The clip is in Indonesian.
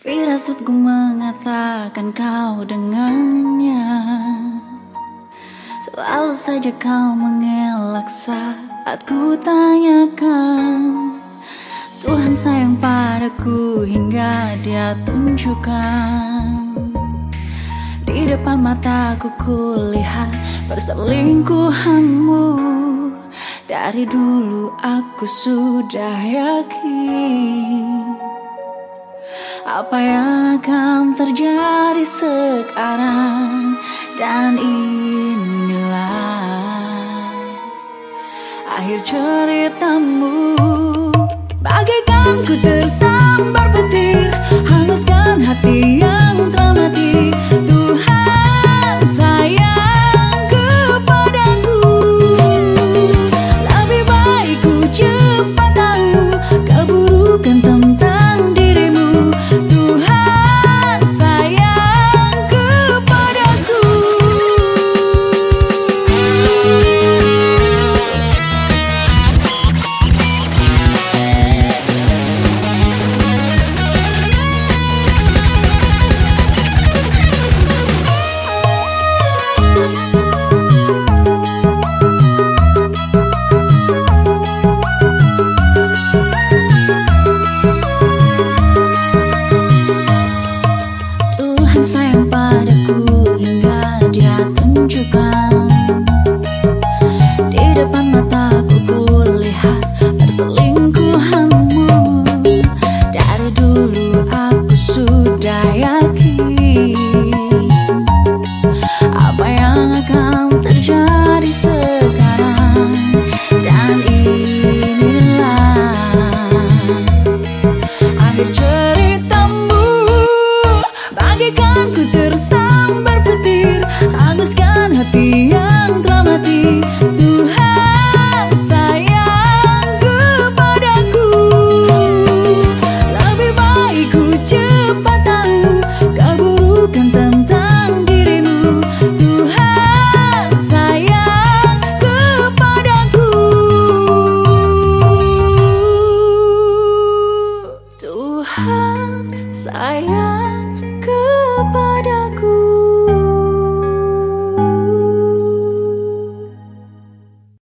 saat ku mengatakan kau dengannya. Selalu saja kau mengelak saat ku tanyakan. Tuhan sayang padaku hingga dia tunjukkan. Di depan mataku kulihat perselingkuhanmu Dari dulu aku sudah yakin Apa yang akan terjadi sekarang Dan inilah Akhir ceritamu. Bagaikan ku tersambar petir